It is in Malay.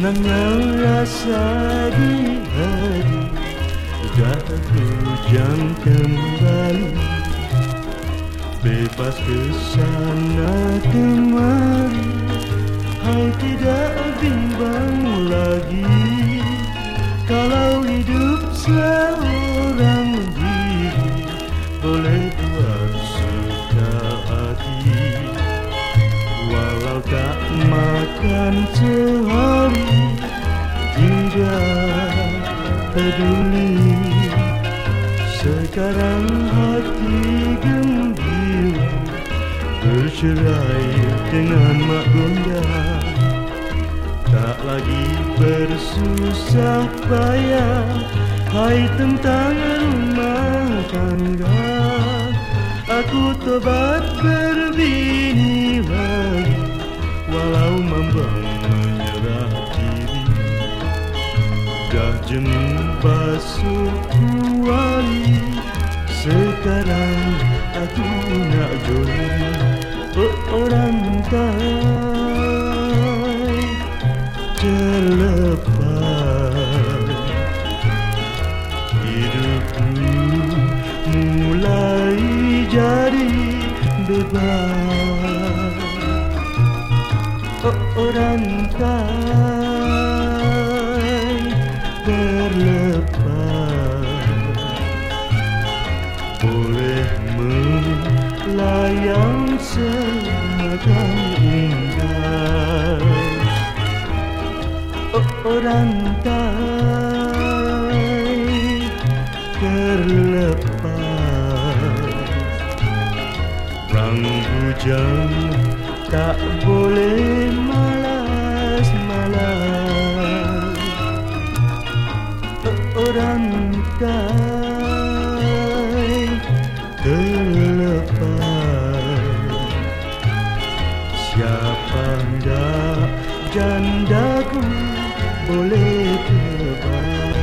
Hilangnya rasa di hati Sudah terjang kembali. Bebas ke sana kemari Hai tidak bimbang lagi. Kalau hidup seorang tak makan sehari Tidak peduli. Sekarang hati gembira Bercerai dengan mak gondang Tak lagi bersusah payah Hai tentang rumah tangga. Aku tobat berbini lagi Walau mambang menyerah diri. Dah jemu basuh kuali Sekarang aku nak Oh orang tai terlepas. Hidupku mulai jadi bebas Oh orang tai terlepas Boleh melayang semakan indah. Orang tai terlepas. Rang hujan tak boleh malas-malas Siapa hendak janda ku boleh terbang.